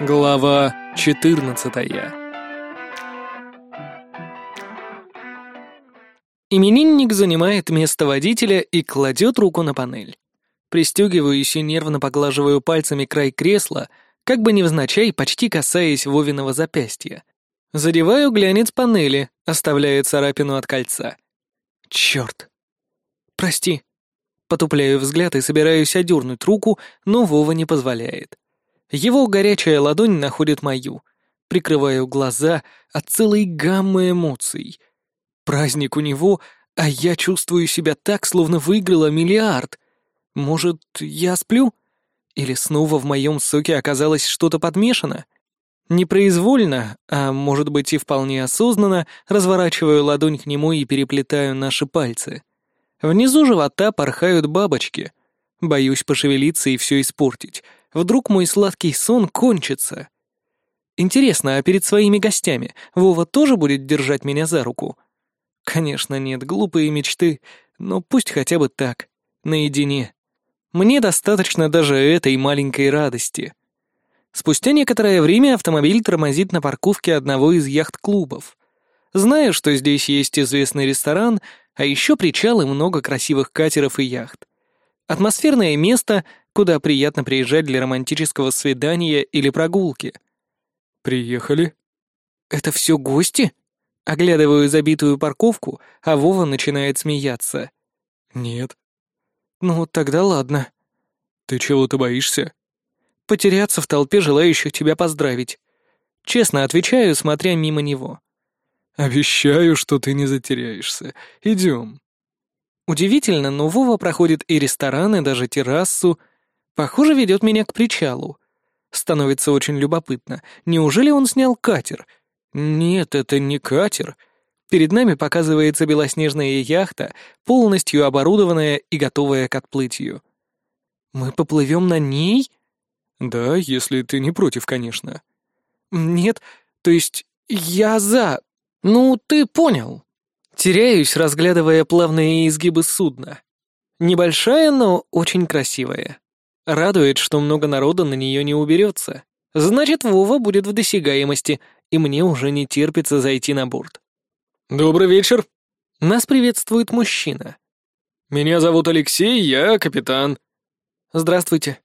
Глава 14 Именинник занимает место водителя и кладет руку на панель. Пристегиваюсь и нервно поглаживаю пальцами край кресла, как бы невзначай, почти касаясь Вовиного запястья. Задеваю глянец панели, оставляя царапину от кольца. Черт. Прости. Потупляю взгляд и собираюсь одернуть руку, но Вова не позволяет. Его горячая ладонь находит мою. Прикрываю глаза от целой гаммы эмоций. Праздник у него, а я чувствую себя так, словно выиграла миллиард. Может, я сплю? Или снова в моем соке оказалось что-то подмешано? Непроизвольно, а может быть и вполне осознанно, разворачиваю ладонь к нему и переплетаю наши пальцы. Внизу живота порхают бабочки. Боюсь пошевелиться и все испортить. Вдруг мой сладкий сон кончится. Интересно, а перед своими гостями Вова тоже будет держать меня за руку? Конечно, нет, глупые мечты, но пусть хотя бы так, наедине. Мне достаточно даже этой маленькой радости. Спустя некоторое время автомобиль тормозит на парковке одного из яхт-клубов. Знаю, что здесь есть известный ресторан, а еще причал и много красивых катеров и яхт. Атмосферное место, куда приятно приезжать для романтического свидания или прогулки. «Приехали?» «Это все гости?» Оглядываю забитую парковку, а Вова начинает смеяться. «Нет». «Ну, тогда ладно». «Ты чего-то боишься?» «Потеряться в толпе желающих тебя поздравить». Честно отвечаю, смотря мимо него. «Обещаю, что ты не затеряешься. Идем». Удивительно, но Вова проходит и ресторан, и даже террасу. Похоже, ведет меня к причалу. Становится очень любопытно. Неужели он снял катер? Нет, это не катер. Перед нами показывается белоснежная яхта, полностью оборудованная и готовая к отплытию. Мы поплывем на ней? Да, если ты не против, конечно. Нет, то есть я за. Ну, ты понял. Теряюсь, разглядывая плавные изгибы судна. Небольшая, но очень красивая. Радует, что много народа на нее не уберется. Значит, Вова будет в досягаемости, и мне уже не терпится зайти на борт. «Добрый вечер!» Нас приветствует мужчина. «Меня зовут Алексей, я капитан». «Здравствуйте».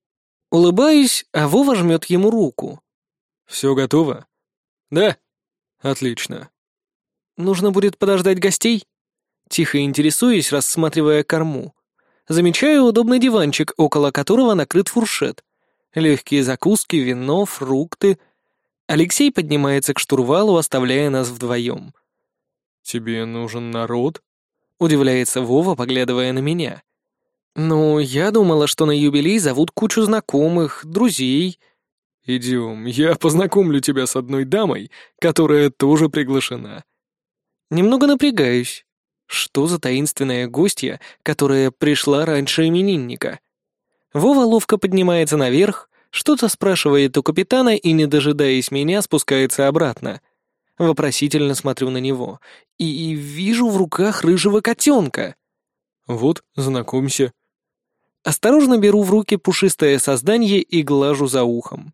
Улыбаюсь, а Вова жмет ему руку. «Все готово?» «Да». «Отлично. Нужно будет подождать гостей? Тихо интересуюсь, рассматривая корму. Замечаю удобный диванчик, около которого накрыт фуршет. Легкие закуски, вино, фрукты. Алексей поднимается к штурвалу, оставляя нас вдвоем. «Тебе нужен народ?» — удивляется Вова, поглядывая на меня. «Ну, я думала, что на юбилей зовут кучу знакомых, друзей». «Идем, я познакомлю тебя с одной дамой, которая тоже приглашена», Немного напрягаюсь. Что за таинственная гостья, которая пришла раньше именинника? Вова ловко поднимается наверх, что-то спрашивает у капитана и, не дожидаясь меня, спускается обратно. Вопросительно смотрю на него и, и вижу в руках рыжего котенка. «Вот, знакомься». Осторожно беру в руки пушистое создание и глажу за ухом.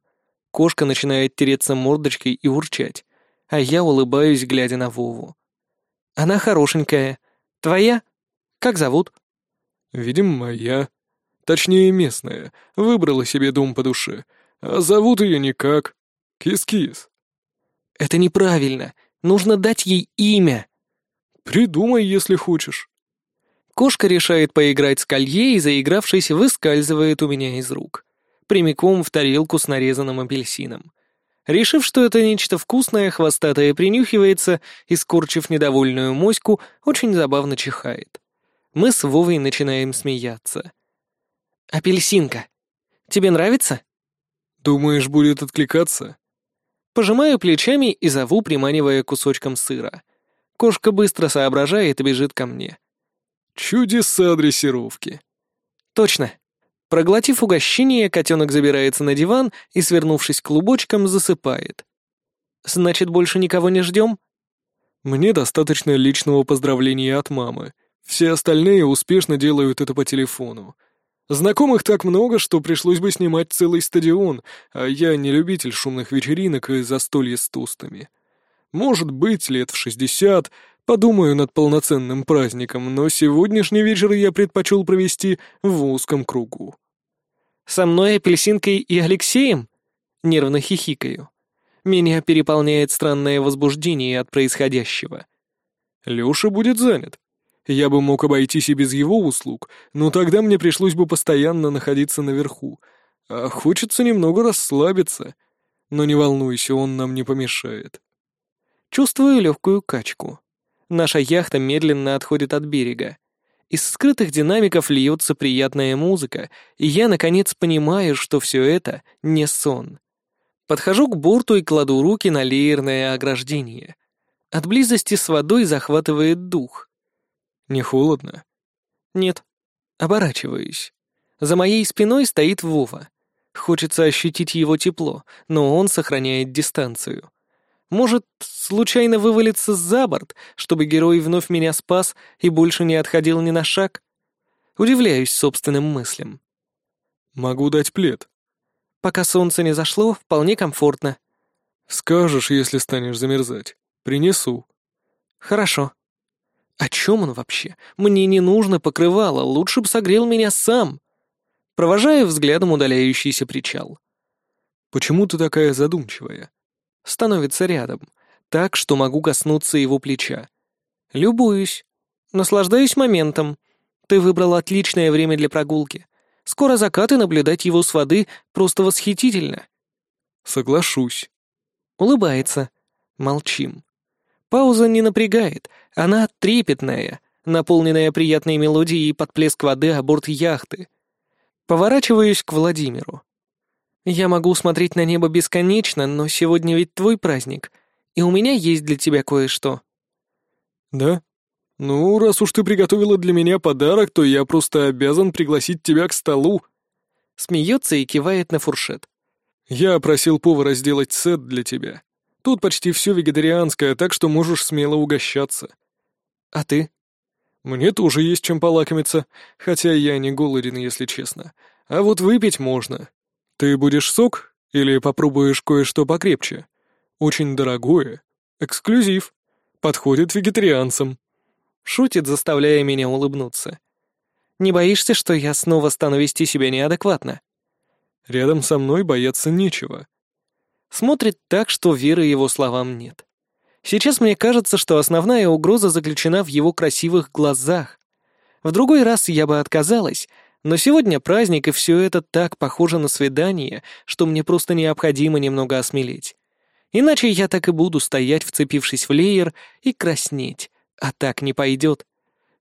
Кошка начинает тереться мордочкой и урчать, а я улыбаюсь, глядя на Вову. Она хорошенькая. Твоя? Как зовут?» «Видимо, моя. Точнее, местная. Выбрала себе дом по душе. А зовут ее никак. Кис-кис». «Это неправильно. Нужно дать ей имя». «Придумай, если хочешь». Кошка решает поиграть с колье и, заигравшись, выскальзывает у меня из рук. Прямиком в тарелку с нарезанным апельсином. Решив, что это нечто вкусное, хвостатая принюхивается и, скорчив недовольную моську, очень забавно чихает. Мы с Вовой начинаем смеяться. «Апельсинка, тебе нравится?» «Думаешь, будет откликаться?» Пожимаю плечами и зову, приманивая кусочком сыра. Кошка быстро соображает и бежит ко мне. «Чудеса дрессировки!» «Точно, Проглотив угощение, котенок забирается на диван и, свернувшись клубочком, засыпает. «Значит, больше никого не ждем?» «Мне достаточно личного поздравления от мамы. Все остальные успешно делают это по телефону. Знакомых так много, что пришлось бы снимать целый стадион, а я не любитель шумных вечеринок и застолья с тостами. Может быть, лет в шестьдесят подумаю над полноценным праздником, но сегодняшний вечер я предпочел провести в узком кругу. «Со мной, Апельсинкой и Алексеем?» Нервно хихикаю. Меня переполняет странное возбуждение от происходящего. Лёша будет занят. Я бы мог обойтись и без его услуг, но тогда мне пришлось бы постоянно находиться наверху. А хочется немного расслабиться. Но не волнуйся, он нам не помешает. Чувствую легкую качку. Наша яхта медленно отходит от берега. Из скрытых динамиков льется приятная музыка, и я, наконец, понимаю, что все это не сон. Подхожу к борту и кладу руки на леерное ограждение. От близости с водой захватывает дух. Не холодно? Нет. Оборачиваюсь. За моей спиной стоит Вова. Хочется ощутить его тепло, но он сохраняет дистанцию. Может, случайно вывалиться за борт, чтобы герой вновь меня спас и больше не отходил ни на шаг? Удивляюсь собственным мыслям. «Могу дать плед». Пока солнце не зашло, вполне комфортно. «Скажешь, если станешь замерзать. Принесу». «Хорошо». «О чем он вообще? Мне не нужно покрывало, лучше бы согрел меня сам». Провожаю взглядом удаляющийся причал. «Почему ты такая задумчивая?» Становится рядом, так, что могу коснуться его плеча. Любуюсь. Наслаждаюсь моментом. Ты выбрал отличное время для прогулки. Скоро закат, и наблюдать его с воды просто восхитительно. Соглашусь. Улыбается. Молчим. Пауза не напрягает, она трепетная, наполненная приятной мелодией под плеск воды о борт яхты. Поворачиваюсь к Владимиру. Я могу смотреть на небо бесконечно, но сегодня ведь твой праздник, и у меня есть для тебя кое-что». «Да? Ну, раз уж ты приготовила для меня подарок, то я просто обязан пригласить тебя к столу». Смеется и кивает на фуршет. «Я просил повара сделать сет для тебя. Тут почти все вегетарианское, так что можешь смело угощаться». «А ты?» «Мне тоже есть чем полакомиться, хотя я не голоден, если честно. А вот выпить можно. «Ты будешь сок или попробуешь кое-что покрепче? Очень дорогое. Эксклюзив. Подходит вегетарианцам». Шутит, заставляя меня улыбнуться. «Не боишься, что я снова стану вести себя неадекватно?» «Рядом со мной бояться нечего». Смотрит так, что веры его словам нет. Сейчас мне кажется, что основная угроза заключена в его красивых глазах. В другой раз я бы отказалась, но сегодня праздник, и все это так похоже на свидание, что мне просто необходимо немного осмелеть. Иначе я так и буду стоять, вцепившись в леер, и краснеть. А так не пойдет.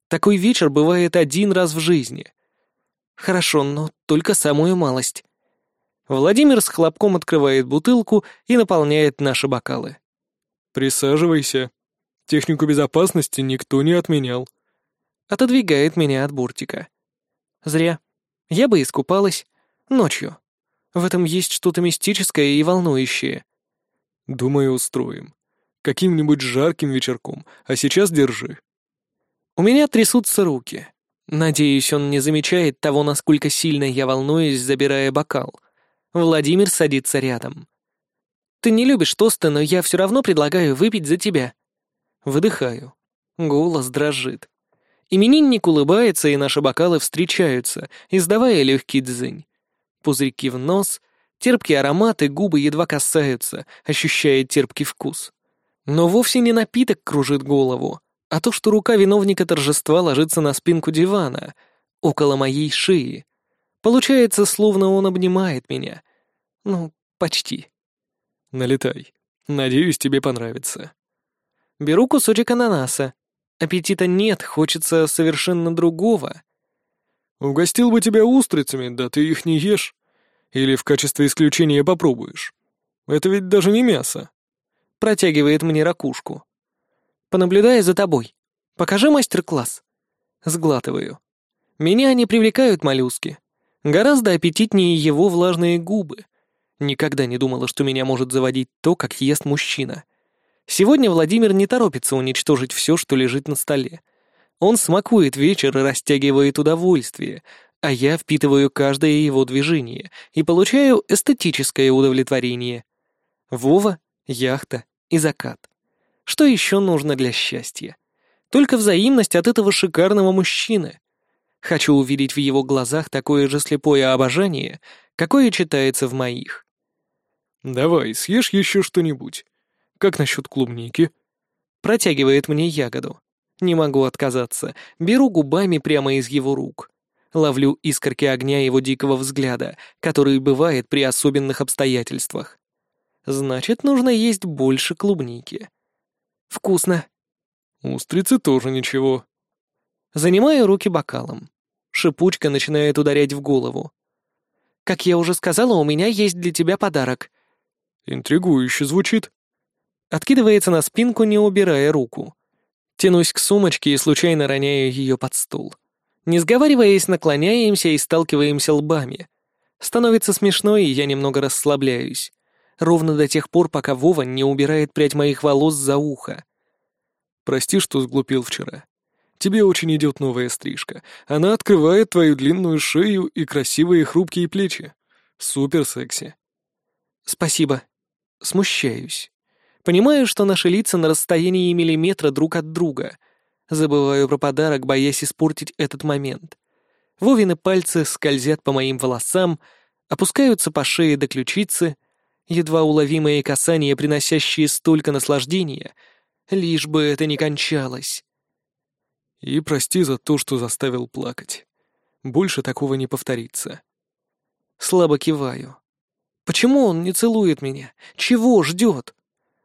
Такой вечер бывает один раз в жизни. Хорошо, но только самую малость. Владимир с хлопком открывает бутылку и наполняет наши бокалы. «Присаживайся. Технику безопасности никто не отменял». Отодвигает меня от бортика. Зря. Я бы искупалась. Ночью. В этом есть что-то мистическое и волнующее. Думаю, устроим. Каким-нибудь жарким вечерком. А сейчас держи. У меня трясутся руки. Надеюсь, он не замечает того, насколько сильно я волнуюсь, забирая бокал. Владимир садится рядом. «Ты не любишь тосты, но я все равно предлагаю выпить за тебя». Выдыхаю. Голос дрожит. Именинник улыбается, и наши бокалы встречаются, издавая легкий дзынь. Пузырьки в нос, терпкие ароматы, губы едва касаются, ощущая терпкий вкус. Но вовсе не напиток кружит голову, а то, что рука виновника торжества ложится на спинку дивана, около моей шеи. Получается, словно он обнимает меня. Ну, почти. Налетай. Надеюсь, тебе понравится. Беру кусочек ананаса, Аппетита нет, хочется совершенно другого. Угостил бы тебя устрицами, да ты их не ешь. Или в качестве исключения попробуешь. Это ведь даже не мясо. Протягивает мне ракушку. Понаблюдая за тобой. Покажи мастер-класс. Сглатываю. Меня не привлекают моллюски. Гораздо аппетитнее его влажные губы. Никогда не думала, что меня может заводить то, как ест мужчина. Сегодня Владимир не торопится уничтожить все, что лежит на столе. Он смакует вечер и растягивает удовольствие, а я впитываю каждое его движение и получаю эстетическое удовлетворение. Вова, яхта и закат. Что еще нужно для счастья? Только взаимность от этого шикарного мужчины. Хочу увидеть в его глазах такое же слепое обожание, какое читается в моих. «Давай, съешь еще что-нибудь. Как насчет клубники?» Протягивает мне ягоду. Не могу отказаться. Беру губами прямо из его рук. Ловлю искорки огня его дикого взгляда, который бывает при особенных обстоятельствах. Значит, нужно есть больше клубники. Вкусно. Устрицы тоже ничего. Занимаю руки бокалом. Шипучка начинает ударять в голову. Как я уже сказала, у меня есть для тебя подарок. Интригующе звучит. Откидывается на спинку, не убирая руку. Тянусь к сумочке и случайно роняю ее под стул. Не сговариваясь, наклоняемся и сталкиваемся лбами. Становится смешно, и я немного расслабляюсь. Ровно до тех пор, пока Вова не убирает прядь моих волос за ухо. «Прости, что сглупил вчера. Тебе очень идет новая стрижка. Она открывает твою длинную шею и красивые хрупкие плечи. Супер секси». «Спасибо. Смущаюсь. Понимаю, что наши лица на расстоянии миллиметра друг от друга. Забываю про подарок, боясь испортить этот момент. Вовины пальцы скользят по моим волосам, опускаются по шее до ключицы, едва уловимые касания, приносящие столько наслаждения, лишь бы это не кончалось. И прости за то, что заставил плакать. Больше такого не повторится. Слабо киваю. Почему он не целует меня? Чего ждет?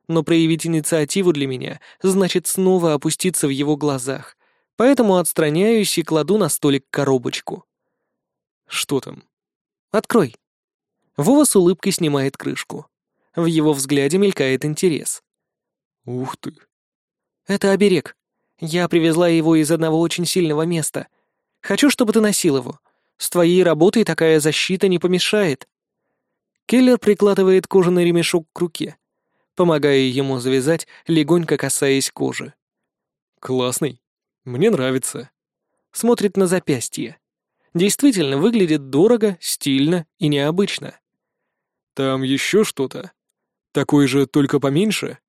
Но проявить инициативу для меня значит снова опуститься в его глазах, поэтому отстраняюсь и кладу на столик коробочку. «Что там?» «Открой». Вова с улыбкой снимает крышку. В его взгляде мелькает интерес. «Ух ты!» «Это оберег. Я привезла его из одного очень сильного места. Хочу, чтобы ты носил его. С твоей работой такая защита не помешает». Келлер прикладывает кожаный ремешок к руке помогая ему завязать, легонько касаясь кожи. «Классный. Мне нравится». Смотрит на запястье. Действительно, выглядит дорого, стильно и необычно. «Там еще что-то? Такой же, только поменьше?»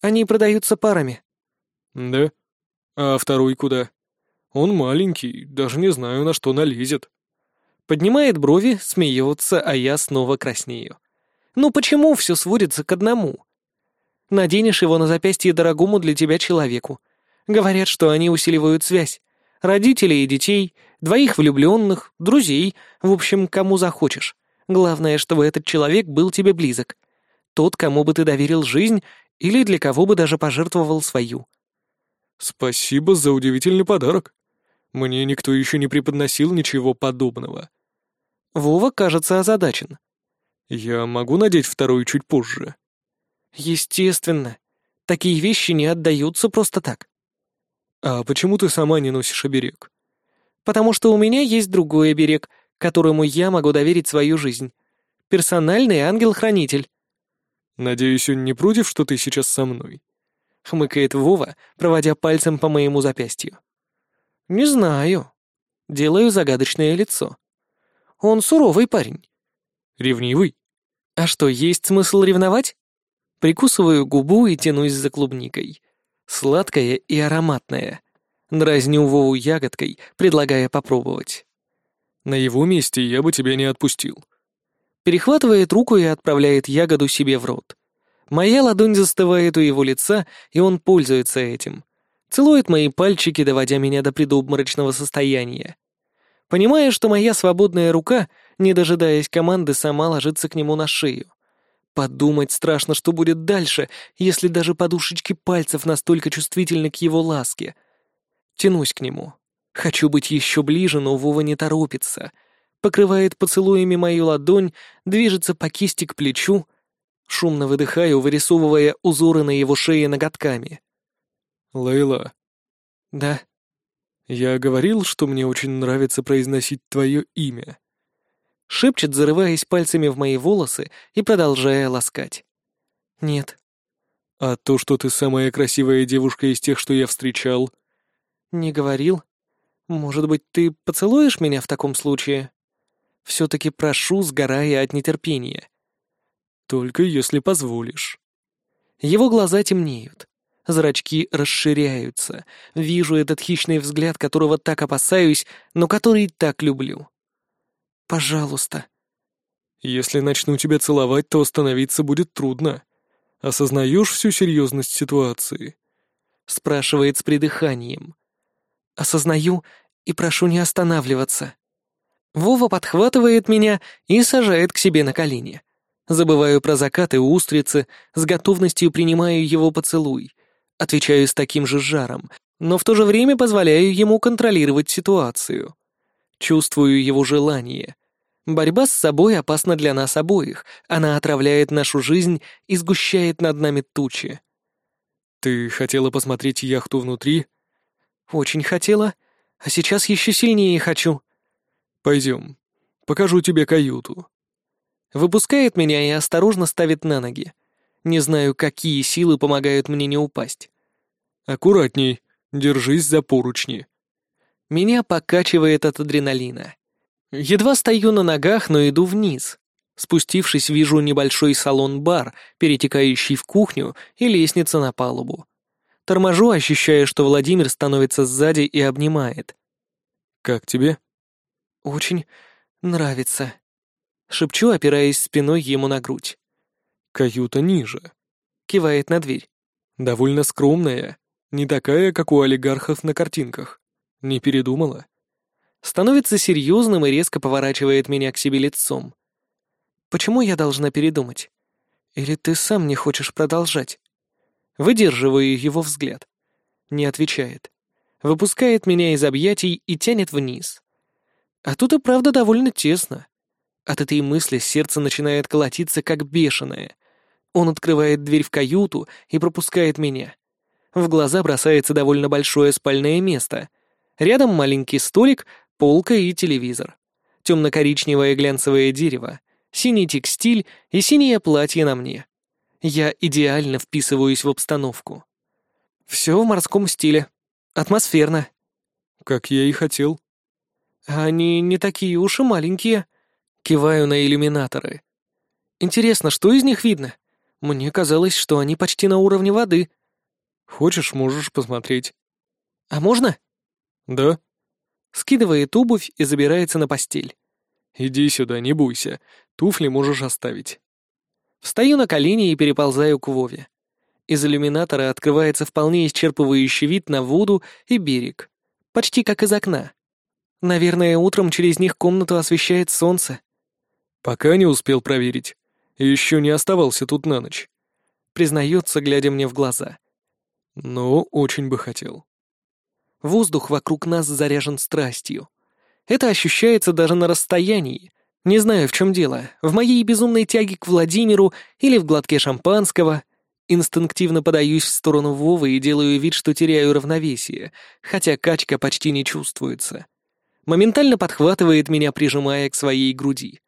«Они продаются парами». «Да? А второй куда? Он маленький, даже не знаю, на что налезет». Поднимает брови, смеется, а я снова краснею. Ну почему все сводится к одному? Наденешь его на запястье дорогому для тебя человеку. Говорят, что они усиливают связь. Родителей и детей, двоих влюбленных, друзей, в общем, кому захочешь. Главное, чтобы этот человек был тебе близок. Тот, кому бы ты доверил жизнь или для кого бы даже пожертвовал свою. Спасибо за удивительный подарок. Мне никто еще не преподносил ничего подобного. Вова, кажется, озадачен. Я могу надеть вторую чуть позже. Естественно. Такие вещи не отдаются просто так. А почему ты сама не носишь оберег? Потому что у меня есть другой оберег, которому я могу доверить свою жизнь. Персональный ангел-хранитель. Надеюсь, он не против, что ты сейчас со мной? Хмыкает Вова, проводя пальцем по моему запястью. Не знаю. Делаю загадочное лицо. Он суровый парень. Ревнивый? А что, есть смысл ревновать? Прикусываю губу и тянусь за клубникой. Сладкая и ароматная. Дразню Вову ягодкой, предлагая попробовать. На его месте я бы тебя не отпустил. Перехватывает руку и отправляет ягоду себе в рот. Моя ладонь застывает у его лица, и он пользуется этим. Целует мои пальчики, доводя меня до предобморочного состояния. Понимая, что моя свободная рука, не дожидаясь команды, сама ложится к нему на шею. Подумать страшно, что будет дальше, если даже подушечки пальцев настолько чувствительны к его ласке. Тянусь к нему. Хочу быть еще ближе, но Вова не торопится. Покрывает поцелуями мою ладонь, движется по кисти к плечу. Шумно выдыхаю, вырисовывая узоры на его шее ноготками. «Лейла». «Да». «Я говорил, что мне очень нравится произносить твое имя» шепчет, зарываясь пальцами в мои волосы и продолжая ласкать. «Нет». «А то, что ты самая красивая девушка из тех, что я встречал?» «Не говорил. Может быть, ты поцелуешь меня в таком случае? Все-таки прошу, сгорая от нетерпения. Только если позволишь. Его глаза темнеют. Зрачки расширяются. Вижу этот хищный взгляд, которого так опасаюсь, но который так люблю. Пожалуйста. Если начну тебя целовать, то остановиться будет трудно. Осознаешь всю серьезность ситуации? Спрашивает с придыханием. Осознаю и прошу не останавливаться. Вова подхватывает меня и сажает к себе на колени. Забываю про закат и устрицы, с готовностью принимаю его поцелуй. Отвечаю с таким же жаром, но в то же время позволяю ему контролировать ситуацию. Чувствую его желание. Борьба с собой опасна для нас обоих, она отравляет нашу жизнь и сгущает над нами тучи. «Ты хотела посмотреть яхту внутри?» «Очень хотела, а сейчас еще сильнее хочу». «Пойдем, покажу тебе каюту». Выпускает меня и осторожно ставит на ноги. Не знаю, какие силы помогают мне не упасть. «Аккуратней, держись за поручни». Меня покачивает от адреналина. Едва стою на ногах, но иду вниз. Спустившись, вижу небольшой салон-бар, перетекающий в кухню и лестница на палубу. Торможу, ощущая, что Владимир становится сзади и обнимает. «Как тебе?» «Очень нравится», — шепчу, опираясь спиной ему на грудь. «Каюта ниже», — кивает на дверь. «Довольно скромная, не такая, как у олигархов на картинках. Не передумала?» Становится серьезным и резко поворачивает меня к себе лицом. «Почему я должна передумать? Или ты сам не хочешь продолжать?» Выдерживаю его взгляд. Не отвечает. Выпускает меня из объятий и тянет вниз. А тут и правда довольно тесно. От этой мысли сердце начинает колотиться, как бешеное. Он открывает дверь в каюту и пропускает меня. В глаза бросается довольно большое спальное место. Рядом маленький столик, полка и телевизор. Темно-коричневое глянцевое дерево, синий текстиль и синее платье на мне. Я идеально вписываюсь в обстановку. Все в морском стиле. Атмосферно. Как я и хотел. Они не такие уж и маленькие. Киваю на иллюминаторы. Интересно, что из них видно? Мне казалось, что они почти на уровне воды. Хочешь, можешь посмотреть. А можно? Да. Скидывает обувь и забирается на постель. Иди сюда, не бойся. Туфли можешь оставить. Встаю на колени и переползаю к Вове. Из иллюминатора открывается вполне исчерпывающий вид на воду и берег. Почти как из окна. Наверное, утром через них комнату освещает солнце. Пока не успел проверить. Еще не оставался тут на ночь. Признается, глядя мне в глаза. Но очень бы хотел. Воздух вокруг нас заряжен страстью. Это ощущается даже на расстоянии. Не знаю, в чем дело, в моей безумной тяге к Владимиру или в глотке шампанского. Инстинктивно подаюсь в сторону Вовы и делаю вид, что теряю равновесие, хотя качка почти не чувствуется. Моментально подхватывает меня, прижимая к своей груди.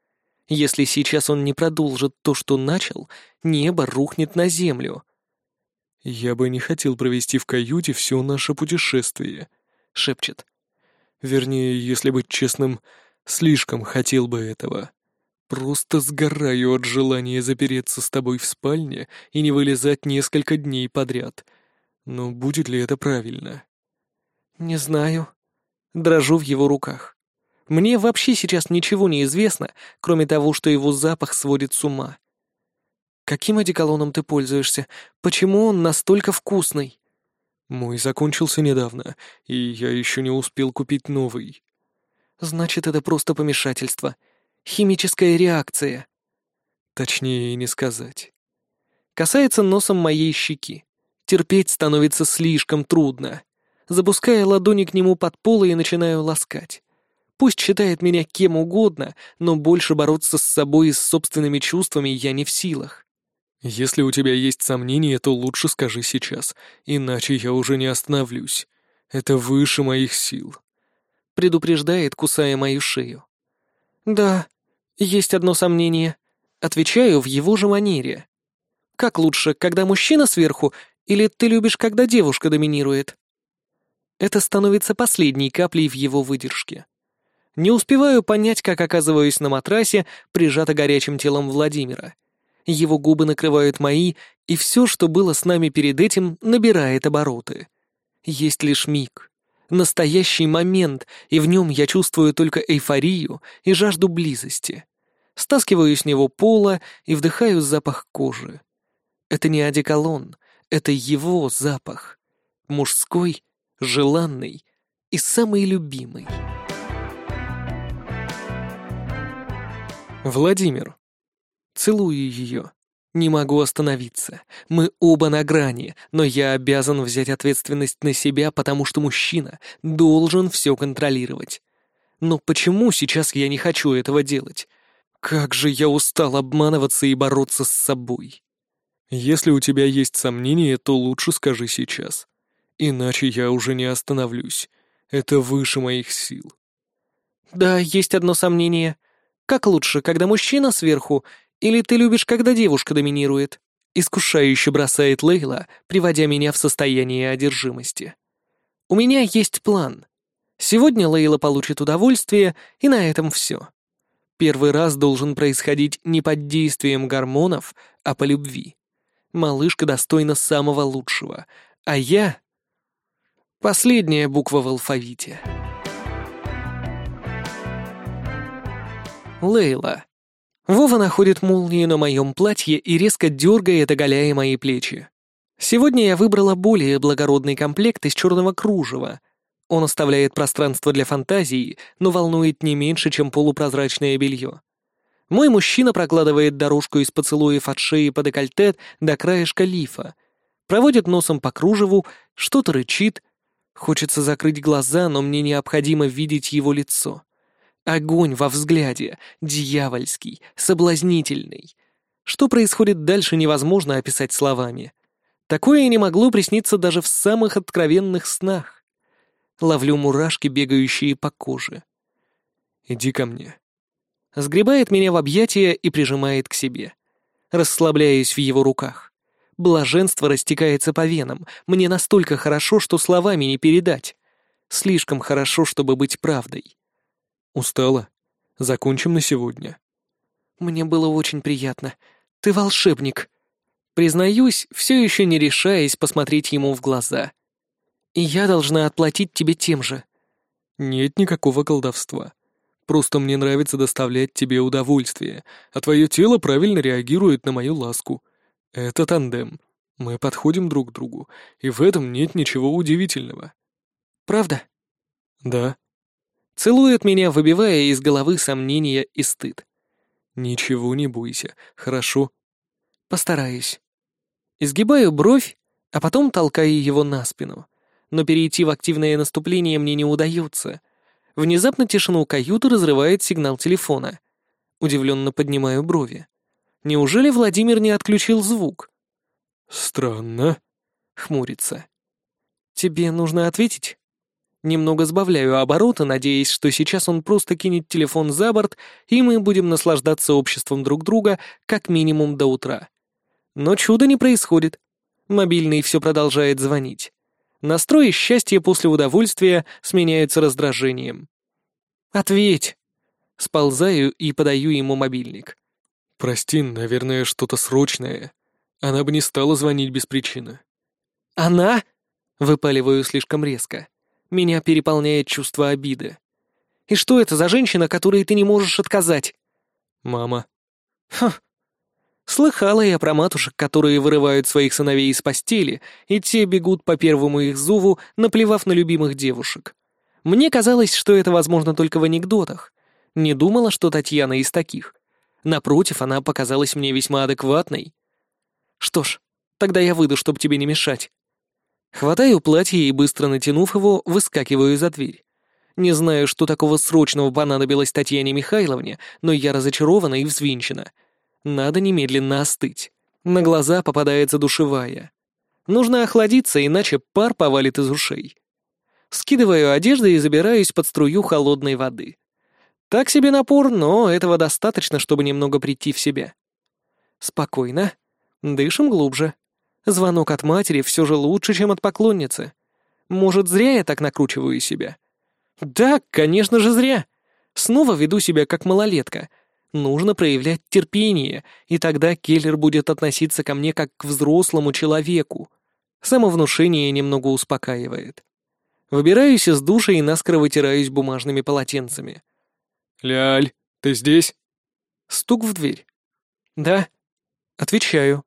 Если сейчас он не продолжит то, что начал, небо рухнет на землю. «Я бы не хотел провести в каюте все наше путешествие», — шепчет. «Вернее, если быть честным, слишком хотел бы этого. Просто сгораю от желания запереться с тобой в спальне и не вылезать несколько дней подряд. Но будет ли это правильно?» «Не знаю». Дрожу в его руках. Мне вообще сейчас ничего не известно, кроме того, что его запах сводит с ума. «Каким одеколоном ты пользуешься? Почему он настолько вкусный?» «Мой закончился недавно, и я еще не успел купить новый». «Значит, это просто помешательство. Химическая реакция». Точнее и не сказать. Касается носом моей щеки. Терпеть становится слишком трудно. Запуская ладони к нему под полы и начинаю ласкать. Пусть считает меня кем угодно, но больше бороться с собой и с собственными чувствами я не в силах. Если у тебя есть сомнения, то лучше скажи сейчас, иначе я уже не остановлюсь. Это выше моих сил. Предупреждает, кусая мою шею. Да, есть одно сомнение. Отвечаю в его же манере. Как лучше, когда мужчина сверху, или ты любишь, когда девушка доминирует? Это становится последней каплей в его выдержке. Не успеваю понять, как оказываюсь на матрасе, прижато горячим телом Владимира. Его губы накрывают мои, и все, что было с нами перед этим, набирает обороты. Есть лишь миг. Настоящий момент, и в нем я чувствую только эйфорию и жажду близости. Стаскиваю с него пола и вдыхаю запах кожи. Это не одеколон, это его запах. Мужской, желанный и самый любимый. Владимир. Целую ее. Не могу остановиться. Мы оба на грани, но я обязан взять ответственность на себя, потому что мужчина должен все контролировать. Но почему сейчас я не хочу этого делать? Как же я устал обманываться и бороться с собой. Если у тебя есть сомнения, то лучше скажи сейчас. Иначе я уже не остановлюсь. Это выше моих сил. Да, есть одно сомнение — как лучше, когда мужчина сверху, или ты любишь, когда девушка доминирует?» Искушающе бросает Лейла, приводя меня в состояние одержимости. «У меня есть план. Сегодня Лейла получит удовольствие, и на этом все. Первый раз должен происходить не под действием гормонов, а по любви. Малышка достойна самого лучшего, а я... Последняя буква в алфавите». Лейла. Вова находит молнию на моем платье и резко дергает, оголяя мои плечи. Сегодня я выбрала более благородный комплект из черного кружева. Он оставляет пространство для фантазии, но волнует не меньше, чем полупрозрачное белье. Мой мужчина прокладывает дорожку из поцелуев от шеи по декольте до краешка лифа. Проводит носом по кружеву, что-то рычит. Хочется закрыть глаза, но мне необходимо видеть его лицо. Огонь во взгляде, дьявольский, соблазнительный. Что происходит дальше, невозможно описать словами. Такое не могло присниться даже в самых откровенных снах. Ловлю мурашки, бегающие по коже. «Иди ко мне». Сгребает меня в объятия и прижимает к себе. Расслабляюсь в его руках. Блаженство растекается по венам. Мне настолько хорошо, что словами не передать. Слишком хорошо, чтобы быть правдой. Устала? Закончим на сегодня. Мне было очень приятно. Ты волшебник. Признаюсь, все еще не решаясь посмотреть ему в глаза. И я должна отплатить тебе тем же. Нет никакого колдовства. Просто мне нравится доставлять тебе удовольствие, а твое тело правильно реагирует на мою ласку. Это тандем. Мы подходим друг к другу, и в этом нет ничего удивительного. Правда? Да. Целует меня, выбивая из головы сомнения и стыд. «Ничего не бойся, хорошо?» «Постараюсь». Изгибаю бровь, а потом толкаю его на спину. Но перейти в активное наступление мне не удается. Внезапно тишину каюты разрывает сигнал телефона. Удивленно поднимаю брови. Неужели Владимир не отключил звук? «Странно», — хмурится. «Тебе нужно ответить?» Немного сбавляю обороты, надеясь, что сейчас он просто кинет телефон за борт, и мы будем наслаждаться обществом друг друга как минимум до утра. Но чуда не происходит. Мобильный все продолжает звонить. Настрои счастья после удовольствия сменяются раздражением. «Ответь!» Сползаю и подаю ему мобильник. «Прости, наверное, что-то срочное. Она бы не стала звонить без причины». «Она?» — выпаливаю слишком резко. Меня переполняет чувство обиды. И что это за женщина, которой ты не можешь отказать? Мама. Ха. Слыхала я про матушек, которые вырывают своих сыновей из постели, и те бегут по первому их зову, наплевав на любимых девушек. Мне казалось, что это возможно только в анекдотах. Не думала, что Татьяна из таких. Напротив, она показалась мне весьма адекватной. Что ж, тогда я выйду, чтобы тебе не мешать. Хватаю платье и, быстро натянув его, выскакиваю за дверь. Не знаю, что такого срочного понадобилось Татьяне Михайловне, но я разочарована и взвинчена. Надо немедленно остыть. На глаза попадается душевая. Нужно охладиться, иначе пар повалит из ушей. Скидываю одежду и забираюсь под струю холодной воды. Так себе напор, но этого достаточно, чтобы немного прийти в себя. Спокойно. Дышим глубже. Звонок от матери все же лучше, чем от поклонницы. Может, зря я так накручиваю себя? Да, конечно же, зря. Снова веду себя как малолетка. Нужно проявлять терпение, и тогда Келлер будет относиться ко мне как к взрослому человеку. Самовнушение немного успокаивает. Выбираюсь из душа и наскоро вытираюсь бумажными полотенцами. «Ляль, ты здесь?» Стук в дверь. «Да». Отвечаю.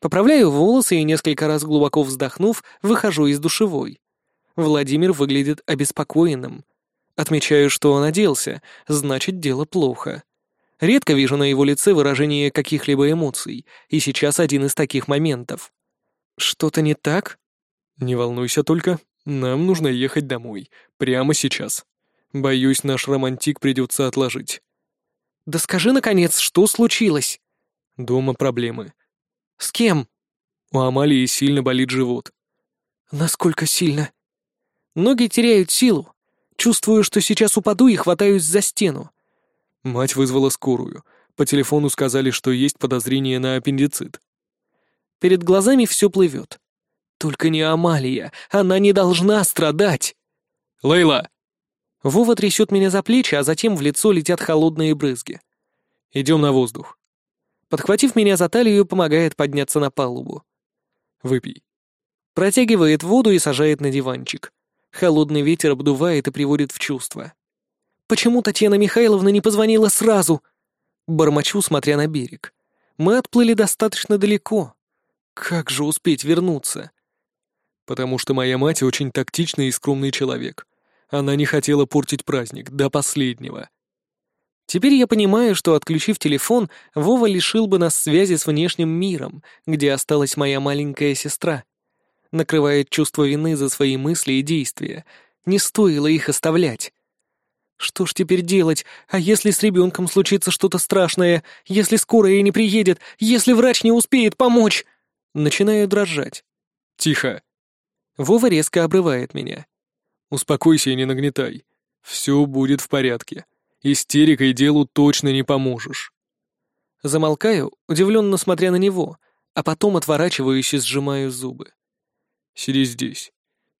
Поправляю волосы и несколько раз глубоко вздохнув, выхожу из душевой. Владимир выглядит обеспокоенным. Отмечаю, что он оделся, значит, дело плохо. Редко вижу на его лице выражение каких-либо эмоций, и сейчас один из таких моментов. Что-то не так? Не волнуйся только, нам нужно ехать домой. Прямо сейчас. Боюсь, наш романтик придется отложить. Да скажи, наконец, что случилось? Дома проблемы. С кем? У Амалии сильно болит живот. Насколько сильно? Ноги теряют силу. Чувствую, что сейчас упаду и хватаюсь за стену. Мать вызвала скорую. По телефону сказали, что есть подозрение на аппендицит. Перед глазами все плывет. Только не Амалия, она не должна страдать. Лейла! Вова трясет меня за плечи, а затем в лицо летят холодные брызги. Идем на воздух. Подхватив меня за талию, помогает подняться на палубу. Выпей. Протягивает воду и сажает на диванчик. Холодный ветер обдувает и приводит в чувство. Почему Татьяна Михайловна не позвонила сразу? Бормочу, смотря на берег. Мы отплыли достаточно далеко. Как же успеть вернуться? потому что моя мать очень тактичный и скромный человек. Она не хотела портить праздник до последнего. Теперь я понимаю, что, отключив телефон, Вова лишил бы нас связи с внешним миром, где осталась моя маленькая сестра. Накрывает чувство вины за свои мысли и действия. Не стоило их оставлять. Что ж теперь делать? А если с ребенком случится что-то страшное? Если скорая не приедет? Если врач не успеет помочь? Начинаю дрожать. Тихо. Вова резко обрывает меня. «Успокойся и не нагнетай. Все будет в порядке. Истерикой делу точно не поможешь». Замолкаю, удивленно смотря на него, а потом отворачиваюсь и сжимаю зубы. «Сиди здесь.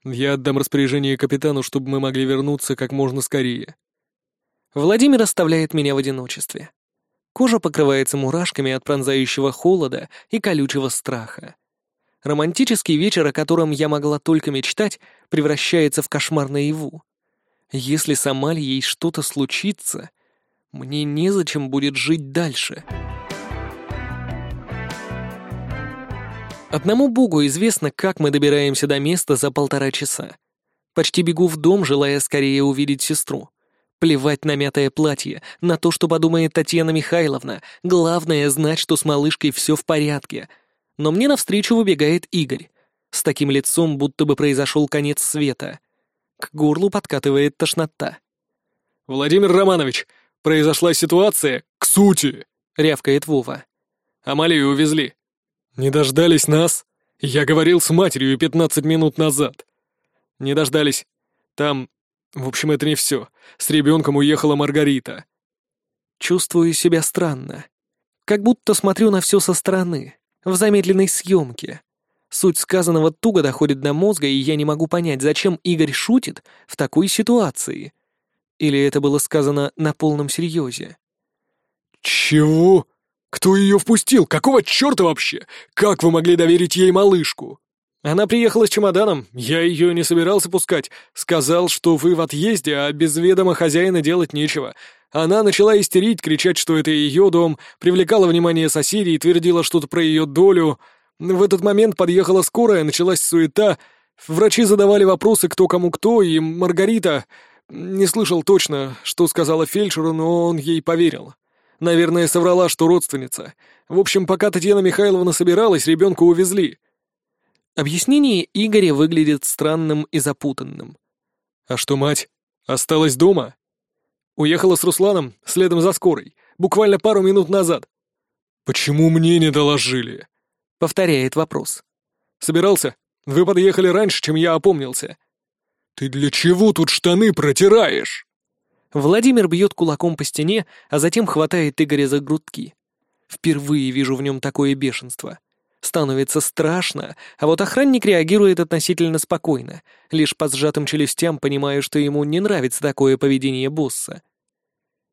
Я отдам распоряжение капитану, чтобы мы могли вернуться как можно скорее». Владимир оставляет меня в одиночестве. Кожа покрывается мурашками от пронзающего холода и колючего страха. Романтический вечер, о котором я могла только мечтать, превращается в кошмар наяву. Если с Амальей что-то случится, мне незачем будет жить дальше. Одному богу известно, как мы добираемся до места за полтора часа. Почти бегу в дом, желая скорее увидеть сестру. Плевать на мятое платье, на то, что подумает Татьяна Михайловна. Главное знать, что с малышкой все в порядке — но мне навстречу выбегает Игорь, с таким лицом, будто бы произошел конец света. К горлу подкатывает тошнота. «Владимир Романович, произошла ситуация к сути!» — рявкает Вова. «Амалию увезли». «Не дождались нас? Я говорил с матерью пятнадцать минут назад». «Не дождались. Там... В общем, это не все. С ребенком уехала Маргарита». Чувствую себя странно. Как будто смотрю на все со стороны в замедленной съемке. Суть сказанного туго доходит до мозга, и я не могу понять, зачем Игорь шутит в такой ситуации. Или это было сказано на полном серьезе? «Чего? Кто ее впустил? Какого черта вообще? Как вы могли доверить ей малышку?» «Она приехала с чемоданом, я ее не собирался пускать. Сказал, что вы в отъезде, а без ведома хозяина делать нечего. Она начала истерить, кричать, что это ее дом, привлекала внимание соседей, твердила что-то про ее долю. В этот момент подъехала скорая, началась суета. Врачи задавали вопросы, кто кому кто, и Маргарита... Не слышал точно, что сказала фельдшеру, но он ей поверил. Наверное, соврала, что родственница. В общем, пока Татьяна Михайловна собиралась, ребенка увезли. Объяснение Игоря выглядит странным и запутанным. «А что мать? Осталась дома?» Уехала с Русланом следом за скорой, буквально пару минут назад. «Почему мне не доложили?» — повторяет вопрос. «Собирался. Вы подъехали раньше, чем я опомнился». «Ты для чего тут штаны протираешь?» Владимир бьет кулаком по стене, а затем хватает Игоря за грудки. Впервые вижу в нем такое бешенство. Становится страшно, а вот охранник реагирует относительно спокойно. Лишь по сжатым челюстям понимаю, что ему не нравится такое поведение босса.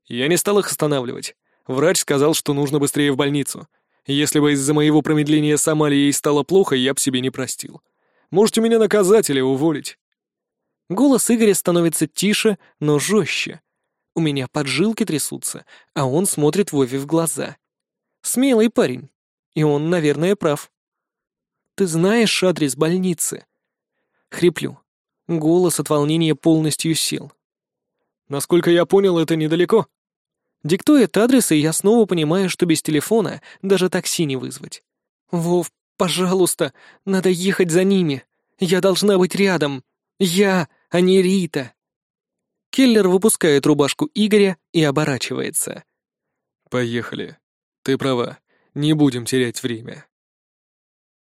Я не стал их останавливать. Врач сказал, что нужно быстрее в больницу. Если бы из-за моего промедления с Амалией стало плохо, я б себе не простил. Можете меня наказать или уволить. Голос Игоря становится тише, но жестче. У меня поджилки трясутся, а он смотрит Вове в глаза. Смелый парень. И он, наверное, прав. Ты знаешь адрес больницы? Хриплю. Голос от волнения полностью сел. Насколько я понял, это недалеко. Диктует адрес, и я снова понимаю, что без телефона даже такси не вызвать. Вов, пожалуйста, надо ехать за ними. Я должна быть рядом. Я, а не Рита. Келлер выпускает рубашку Игоря и оборачивается. «Поехали. Ты права. Не будем терять время».